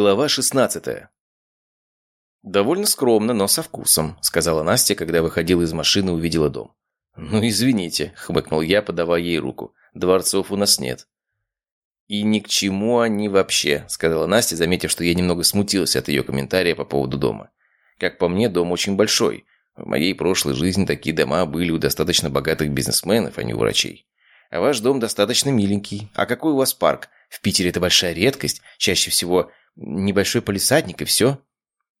Глава 16 «Довольно скромно, но со вкусом», — сказала Настя, когда выходила из машины и увидела дом. «Ну, извините», — хмыкнул я, подавая ей руку. «Дворцов у нас нет». «И ни к чему они вообще», — сказала Настя, заметив, что я немного смутился от ее комментария по поводу дома. «Как по мне, дом очень большой. В моей прошлой жизни такие дома были у достаточно богатых бизнесменов, а не у врачей. А ваш дом достаточно миленький. А какой у вас парк? В Питере это большая редкость. Чаще всего небольшой полисадник и все».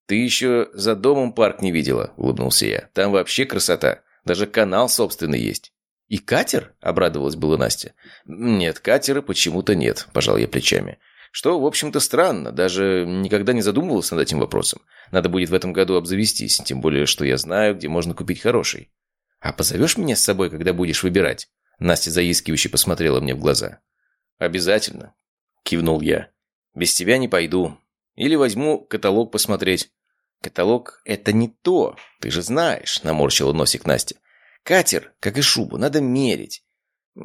«Ты еще за домом парк не видела», — улыбнулся я. «Там вообще красота. Даже канал собственный есть». «И катер?» — обрадовалась была Настя. «Нет, катера почему-то нет», — пожал я плечами. Что, в общем-то, странно. Даже никогда не задумывался над этим вопросом. Надо будет в этом году обзавестись, тем более, что я знаю, где можно купить хороший. «А позовешь меня с собой, когда будешь выбирать?» Настя заискивающе посмотрела мне в глаза. «Обязательно», — кивнул я. «Без тебя не пойду. Или возьму каталог посмотреть». «Каталог — это не то, ты же знаешь», — наморщила носик Настя. «Катер, как и шубу, надо мерить.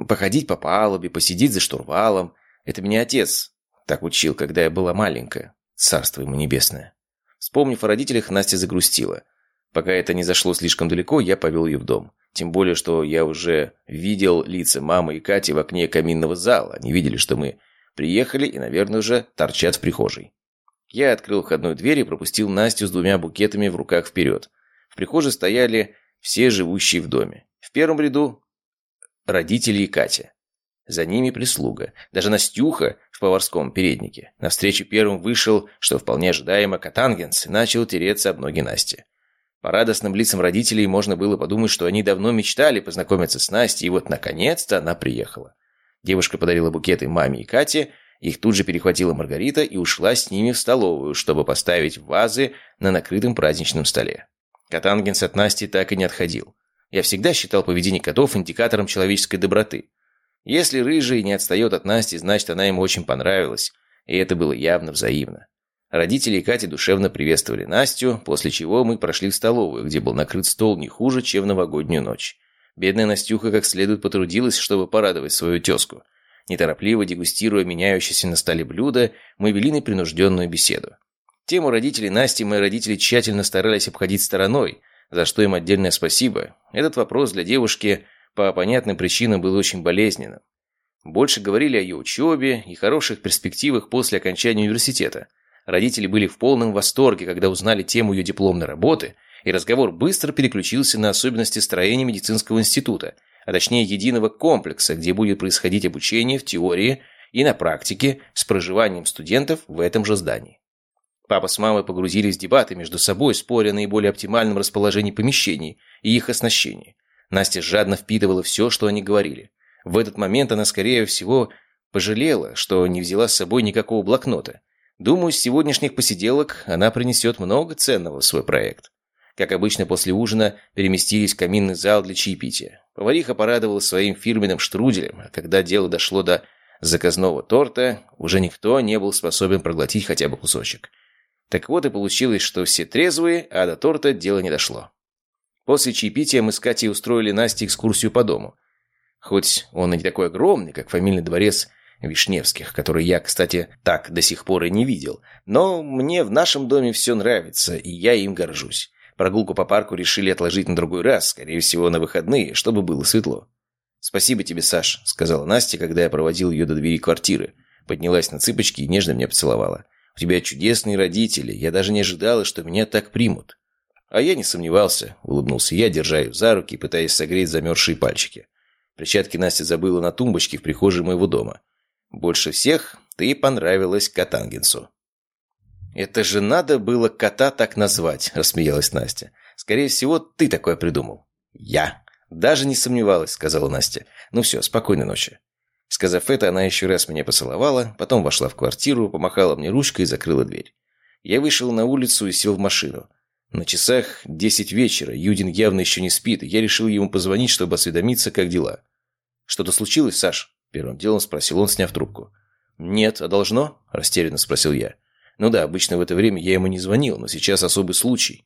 Походить по палубе, посидеть за штурвалом. Это меня отец так учил, когда я была маленькая. Царство ему небесное». Вспомнив о родителях, Настя загрустила. Пока это не зашло слишком далеко, я повел ее в дом. Тем более, что я уже видел лица мамы и Кати в окне каминного зала. Они видели, что мы приехали и, наверное, уже торчат в прихожей. Я открыл входную дверь и пропустил Настю с двумя букетами в руках вперед. В прихожей стояли все живущие в доме. В первом ряду родители и Катя. За ними прислуга. Даже Настюха в поварском переднике. Навстречу первым вышел, что вполне ожидаемо, Катангенс и начал тереться об ноги Насти. По радостным лицам родителей можно было подумать, что они давно мечтали познакомиться с Настей, и вот наконец-то она приехала. Девушка подарила букеты маме и Кате, их тут же перехватила Маргарита и ушла с ними в столовую, чтобы поставить вазы на накрытом праздничном столе. Катангенс от Насти так и не отходил. Я всегда считал поведение котов индикатором человеческой доброты. Если рыжий не отстает от Насти, значит, она ему очень понравилась, и это было явно взаимно. Родители Кати душевно приветствовали Настю, после чего мы прошли в столовую, где был накрыт стол не хуже, чем в новогоднюю ночь. Бедная Настюха как следует потрудилась, чтобы порадовать свою тезку – Неторопливо дегустируя меняющиеся на столе блюда, мы вели непринужденную беседу. Тему родителей Насти мои родители тщательно старались обходить стороной, за что им отдельное спасибо. Этот вопрос для девушки по понятным причинам был очень болезненным. Больше говорили о ее учебе и хороших перспективах после окончания университета. Родители были в полном восторге, когда узнали тему ее дипломной работы, и разговор быстро переключился на особенности строения медицинского института, а точнее единого комплекса, где будет происходить обучение в теории и на практике с проживанием студентов в этом же здании. Папа с мамой погрузились в дебаты между собой, споря о наиболее оптимальном расположении помещений и их оснащении. Настя жадно впитывала все, что они говорили. В этот момент она, скорее всего, пожалела, что не взяла с собой никакого блокнота. Думаю, с сегодняшних посиделок она принесет много ценного в свой проект. Как обычно, после ужина переместились в каминный зал для чаепития. Повариха порадовалась своим фирменным штруделем, а когда дело дошло до заказного торта, уже никто не был способен проглотить хотя бы кусочек. Так вот и получилось, что все трезвые, а до торта дело не дошло. После чаепития мы с Катей устроили Насте экскурсию по дому. Хоть он и не такой огромный, как фамильный дворец Вишневских, который я, кстати, так до сих пор и не видел, но мне в нашем доме все нравится, и я им горжусь. Прогулку по парку решили отложить на другой раз, скорее всего, на выходные, чтобы было светло. «Спасибо тебе, Саш», — сказала Настя, когда я проводил ее до двери квартиры. Поднялась на цыпочки и нежно меня поцеловала. «У тебя чудесные родители. Я даже не ожидала, что меня так примут». «А я не сомневался», — улыбнулся я, держа ее за руки, пытаясь согреть замерзшие пальчики. Перчатки Настя забыла на тумбочке в прихожей моего дома. «Больше всех ты понравилась Катангенсу». «Это же надо было кота так назвать», – рассмеялась Настя. «Скорее всего, ты такое придумал». «Я». «Даже не сомневалась», – сказала Настя. «Ну все, спокойной ночи». Сказав это, она еще раз меня поцеловала, потом вошла в квартиру, помахала мне ручкой и закрыла дверь. Я вышел на улицу и сел в машину. На часах десять вечера, Юдин явно еще не спит, и я решил ему позвонить, чтобы осведомиться, как дела. «Что-то случилось, Саш?» – первым делом спросил он, сняв трубку. «Нет, а должно?» – растерянно спросил я. Ну да, обычно в это время я ему не звонил, но сейчас особый случай.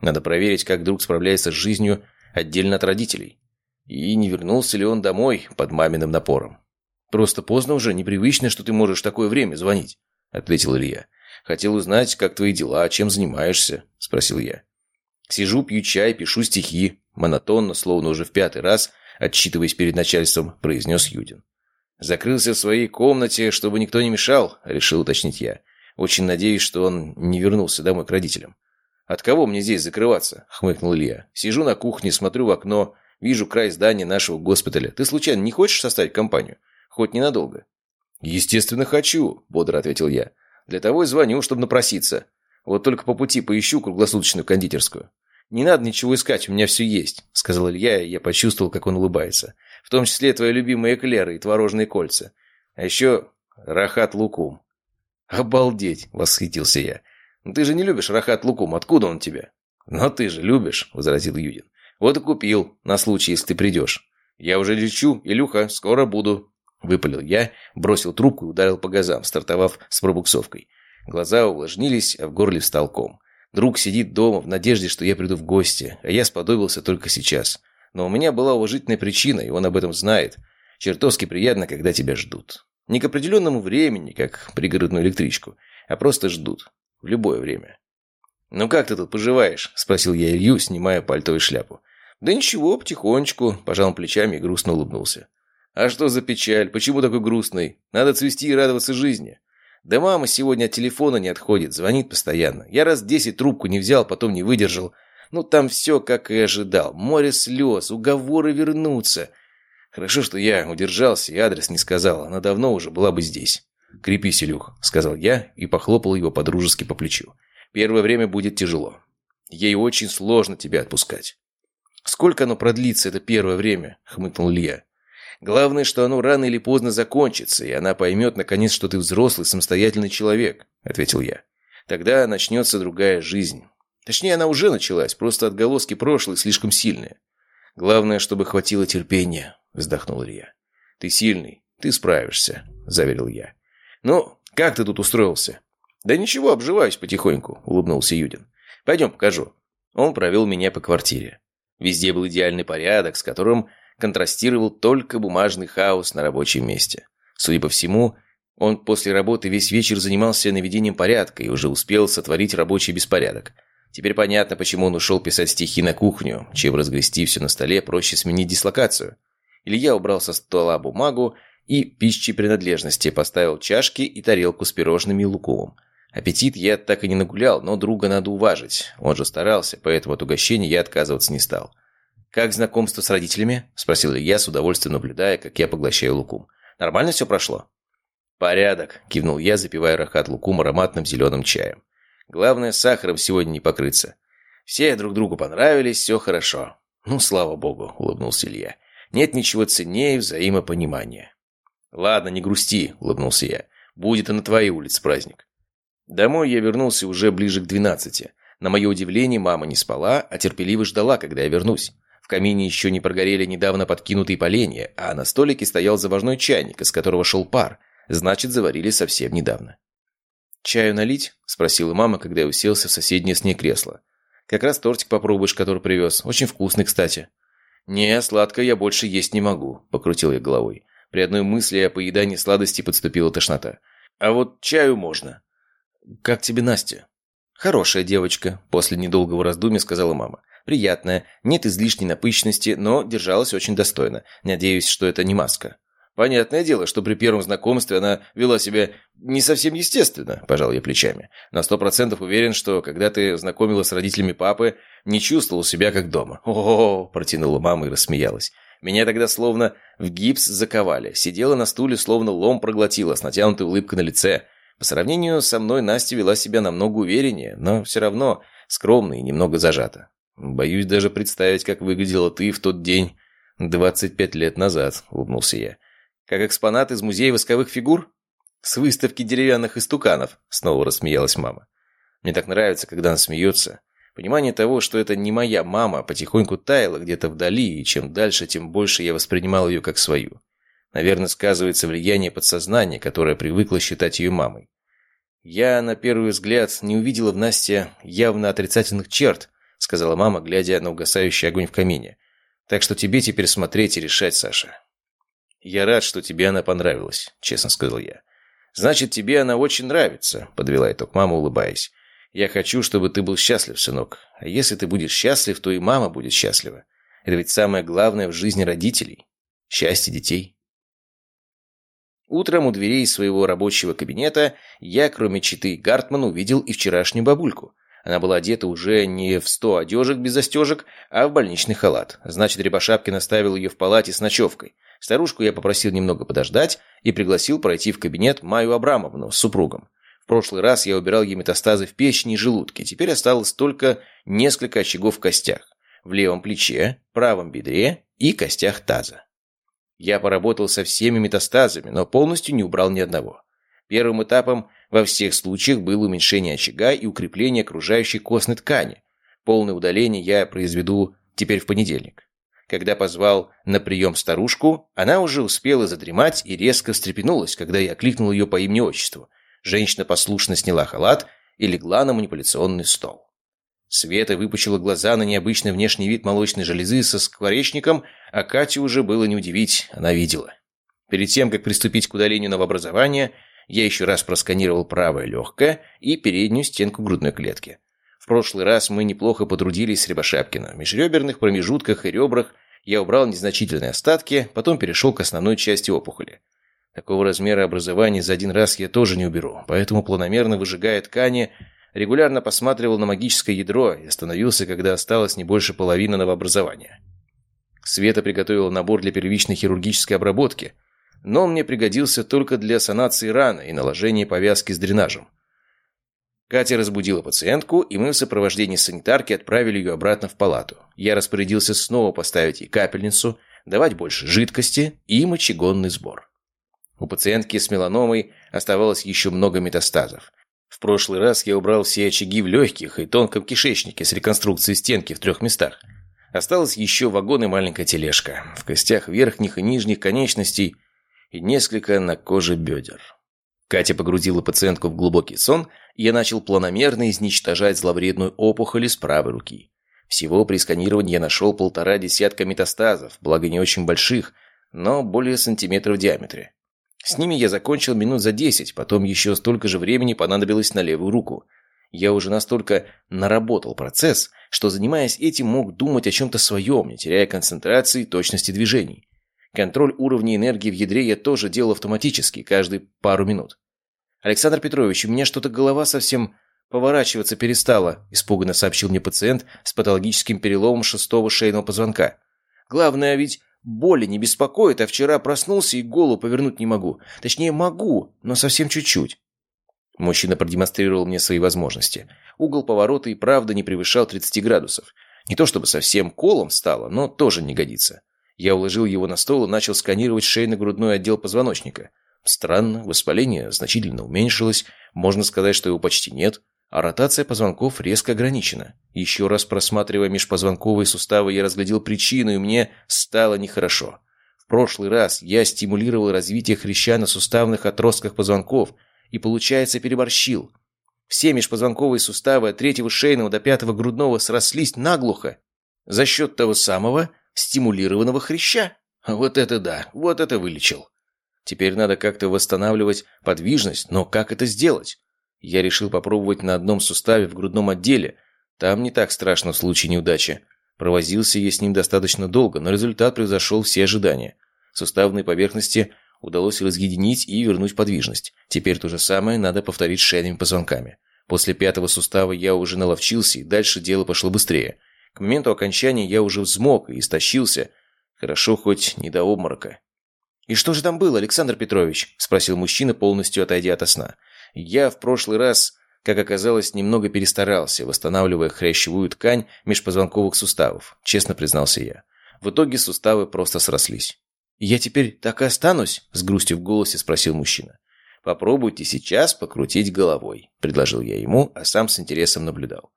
Надо проверить, как друг справляется с жизнью отдельно от родителей. И не вернулся ли он домой под маминым напором. «Просто поздно уже, непривычно, что ты можешь в такое время звонить», — ответил Илья. Хотел узнать, как твои дела, чем занимаешься?» – спросил я. «Сижу, пью чай, пишу стихи», – монотонно, словно уже в пятый раз, отчитываясь перед начальством, произнес Юдин. «Закрылся в своей комнате, чтобы никто не мешал», – решил уточнить я. «Очень надеюсь, что он не вернулся домой к родителям». «От кого мне здесь закрываться?» – хмыкнул Илья. «Сижу на кухне, смотрю в окно, вижу край здания нашего госпиталя. Ты случайно не хочешь составить компанию? Хоть ненадолго?» «Естественно, хочу», – бодро ответил я. «Для того и звоню, чтобы напроситься. Вот только по пути поищу круглосуточную кондитерскую». «Не надо ничего искать, у меня все есть», – сказал Илья, и я почувствовал, как он улыбается. «В том числе твои любимые эклеры и творожные кольца. А еще рахат лукум». «Обалдеть!» – восхитился я. «Ты же не любишь рахат лукум, откуда он тебе?» «Но ты же любишь», — возразил Юдин. «Вот и купил, на случай, если ты придешь». «Я уже лечу, Илюха, скоро буду», — выпалил я, бросил трубку и ударил по газам, стартовав с пробуксовкой. Глаза увлажнились, а в горле встал ком. Друг сидит дома в надежде, что я приду в гости, а я сподобился только сейчас. Но у меня была уважительная причина, и он об этом знает. Чертовски приятно, когда тебя ждут. Не к определенному времени, как пригородную электричку, а просто ждут. В любое время. «Ну как ты тут поживаешь?» – спросил я Илью, снимая пальто и шляпу. «Да ничего, потихонечку», – пожал плечами и грустно улыбнулся. «А что за печаль? Почему такой грустный? Надо цвести и радоваться жизни». «Да мама сегодня от телефона не отходит, звонит постоянно. Я раз десять трубку не взял, потом не выдержал. Ну, там все, как и ожидал. Море слез, уговоры вернуться. Хорошо, что я удержался и адрес не сказал. Она давно уже была бы здесь». «Крепись, Илюх», — сказал я и похлопал его подружески по плечу. «Первое время будет тяжело. Ей очень сложно тебя отпускать». «Сколько оно продлится, это первое время?» — хмыкнул Илья. «Главное, что оно рано или поздно закончится, и она поймет, наконец, что ты взрослый, самостоятельный человек», — ответил я. «Тогда начнется другая жизнь. Точнее, она уже началась, просто отголоски прошлой слишком сильные. Главное, чтобы хватило терпения», — вздохнул Илья. «Ты сильный, ты справишься», — заверил я. «Ну, как ты тут устроился?» «Да ничего, обживаюсь потихоньку», — улыбнулся Юдин. «Пойдем покажу». Он провел меня по квартире. Везде был идеальный порядок, с которым контрастировал только бумажный хаос на рабочем месте. Судя по всему, он после работы весь вечер занимался наведением порядка и уже успел сотворить рабочий беспорядок. Теперь понятно, почему он ушел писать стихи на кухню, чем разгрести все на столе проще сменить дислокацию. Илья убрал со стола бумагу и пищи принадлежности, поставил чашки и тарелку с пирожными и лукумом. Аппетит я так и не нагулял, но друга надо уважить. Он же старался, поэтому от угощения я отказываться не стал. «Как знакомство с родителями?» – спросил я, с удовольствием наблюдая, как я поглощаю лукум. «Нормально все прошло?» «Порядок», – кивнул я, запивая рахат лукум ароматным зеленым чаем. «Главное, сахаром сегодня не покрыться. Все друг другу понравились, все хорошо». «Ну, слава богу», – улыбнулся Илья. «Нет ничего ценнее взаимопонимания». «Ладно, не грусти», — улыбнулся я. «Будет и на твоей улице праздник». Домой я вернулся уже ближе к двенадцати. На мое удивление, мама не спала, а терпеливо ждала, когда я вернусь. В камине еще не прогорели недавно подкинутые поленья, а на столике стоял заварной чайник, из которого шел пар. Значит, заварили совсем недавно. «Чаю налить?» – спросила мама, когда я уселся в соседнее с ней кресло. «Как раз тортик попробуешь, который привез. Очень вкусный, кстати». «Не, сладкое я больше есть не могу», – покрутил я головой. При одной мысли о поедании сладости подступила тошнота. «А вот чаю можно». «Как тебе Настя?» «Хорошая девочка», – после недолгого раздумья сказала мама. «Приятная, нет излишней напыщенности, но держалась очень достойно. Надеюсь, что это не маска». «Понятное дело, что при первом знакомстве она вела себя не совсем естественно», – пожал я плечами. «На сто процентов уверен, что, когда ты знакомилась с родителями папы, не чувствовал себя как дома». «О-о-о!» – протянула мама и рассмеялась. Меня тогда словно в гипс заковали. Сидела на стуле, словно лом проглотила, с натянутой улыбкой на лице. По сравнению со мной Настя вела себя намного увереннее, но все равно скромно и немного зажата. Боюсь даже представить, как выглядела ты в тот день 25 лет назад, улыбнулся я. Как экспонат из музея восковых фигур? С выставки деревянных истуканов, снова рассмеялась мама. Мне так нравится, когда она смеется. Понимание того, что это не моя мама, потихоньку таяло где-то вдали, и чем дальше, тем больше я воспринимал ее как свою. Наверное, сказывается влияние подсознания, которое привыкло считать ее мамой. «Я, на первый взгляд, не увидела в Насте явно отрицательных черт», сказала мама, глядя на угасающий огонь в камине. «Так что тебе теперь смотреть и решать, Саша». «Я рад, что тебе она понравилась», честно сказал я. «Значит, тебе она очень нравится», — подвела итог мама, улыбаясь. «Я хочу, чтобы ты был счастлив, сынок. А если ты будешь счастлив, то и мама будет счастлива. Это ведь самое главное в жизни родителей. Счастье детей». Утром у дверей своего рабочего кабинета я, кроме читы Гартман, увидел и вчерашнюю бабульку. Она была одета уже не в сто одежек без застежек, а в больничный халат. Значит, Рябошапкин оставил ее в палате с ночевкой. Старушку я попросил немного подождать и пригласил пройти в кабинет Маю Абрамовну с супругом. В прошлый раз я убирал ей метастазы в печени и желудке. Теперь осталось только несколько очагов в костях. В левом плече, правом бедре и костях таза. Я поработал со всеми метастазами, но полностью не убрал ни одного. Первым этапом во всех случаях было уменьшение очага и укрепление окружающей костной ткани. Полное удаление я произведу теперь в понедельник. Когда позвал на прием старушку, она уже успела задремать и резко встрепенулась, когда я окликнул ее по имени-отчеству. Женщина послушно сняла халат и легла на манипуляционный стол. Света выпучила глаза на необычный внешний вид молочной железы со скворечником, а Катю уже было не удивить, она видела. Перед тем, как приступить к удалению новообразования, я еще раз просканировал правое легкое и переднюю стенку грудной клетки. В прошлый раз мы неплохо потрудились с Рябошапкиным. В межреберных промежутках и ребрах я убрал незначительные остатки, потом перешел к основной части опухоли. Такого размера образования за один раз я тоже не уберу, поэтому планомерно выжигая ткани, регулярно посматривал на магическое ядро и остановился, когда осталось не больше половины новообразования. Света приготовила набор для первичной хирургической обработки, но он мне пригодился только для санации раны и наложения повязки с дренажем. Катя разбудила пациентку, и мы в сопровождении санитарки отправили ее обратно в палату. Я распорядился снова поставить ей капельницу, давать больше жидкости и мочегонный сбор. У пациентки с меланомой оставалось еще много метастазов. В прошлый раз я убрал все очаги в легких и тонком кишечнике с реконструкцией стенки в трех местах. Осталось еще вагон и маленькая тележка. В костях верхних и нижних конечностей и несколько на коже бедер. Катя погрузила пациентку в глубокий сон, и я начал планомерно изничтожать зловредную опухоль из правой руки. Всего при сканировании я нашел полтора десятка метастазов, благо не очень больших, но более сантиметров в диаметре. С ними я закончил минут за десять, потом еще столько же времени понадобилось на левую руку. Я уже настолько наработал процесс, что, занимаясь этим, мог думать о чем-то своем, не теряя концентрации и точности движений. Контроль уровня энергии в ядре я тоже делал автоматически, каждые пару минут. «Александр Петрович, у меня что-то голова совсем поворачиваться перестала», испуганно сообщил мне пациент с патологическим переломом шестого шейного позвонка. «Главное ведь Боли не беспокоит, а вчера проснулся и голову повернуть не могу. Точнее, могу, но совсем чуть-чуть. Мужчина продемонстрировал мне свои возможности. Угол поворота и правда не превышал 30 градусов. Не то чтобы совсем колом стало, но тоже не годится. Я уложил его на стол и начал сканировать шейно-грудной отдел позвоночника. Странно, воспаление значительно уменьшилось, можно сказать, что его почти нет а ротация позвонков резко ограничена. Еще раз просматривая межпозвонковые суставы, я разглядел причину, и мне стало нехорошо. В прошлый раз я стимулировал развитие хряща на суставных отростках позвонков и, получается, переборщил. Все межпозвонковые суставы от третьего шейного до пятого грудного срослись наглухо за счет того самого стимулированного хряща. Вот это да, вот это вылечил. Теперь надо как-то восстанавливать подвижность, но как это сделать? Я решил попробовать на одном суставе в грудном отделе. Там не так страшно в случае неудачи. Провозился я с ним достаточно долго, но результат превзошел все ожидания. Суставные поверхности удалось разъединить и вернуть подвижность. Теперь то же самое надо повторить с шейными позвонками. После пятого сустава я уже наловчился, и дальше дело пошло быстрее. К моменту окончания я уже взмок и истощился. Хорошо хоть не до обморока. «И что же там было, Александр Петрович?» – спросил мужчина, полностью отойдя от сна. Я в прошлый раз, как оказалось, немного перестарался, восстанавливая хрящевую ткань межпозвонковых суставов, честно признался я. В итоге суставы просто срослись. «Я теперь так и останусь?» – с грустью в голосе спросил мужчина. «Попробуйте сейчас покрутить головой», – предложил я ему, а сам с интересом наблюдал.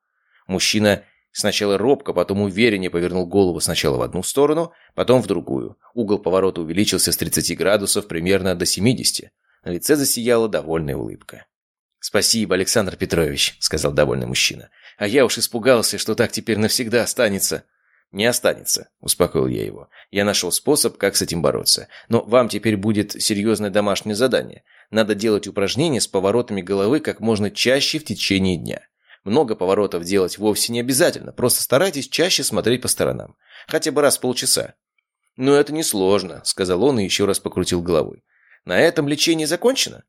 Мужчина сначала робко, потом увереннее повернул голову сначала в одну сторону, потом в другую. Угол поворота увеличился с 30 градусов примерно до 70. На лице засияла довольная улыбка. «Спасибо, Александр Петрович», — сказал довольный мужчина. «А я уж испугался, что так теперь навсегда останется». «Не останется», – успокоил я его. «Я нашел способ, как с этим бороться. Но вам теперь будет серьезное домашнее задание. Надо делать упражнения с поворотами головы как можно чаще в течение дня. Много поворотов делать вовсе не обязательно, просто старайтесь чаще смотреть по сторонам. Хотя бы раз в полчаса». «Ну, это несложно», – сказал он и еще раз покрутил головой. «На этом лечение закончено?»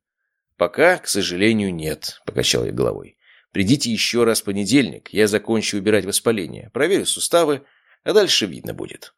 «Пока, к сожалению, нет», – покачал я головой. «Придите еще раз в понедельник, я закончу убирать воспаление, проверю суставы, а дальше видно будет.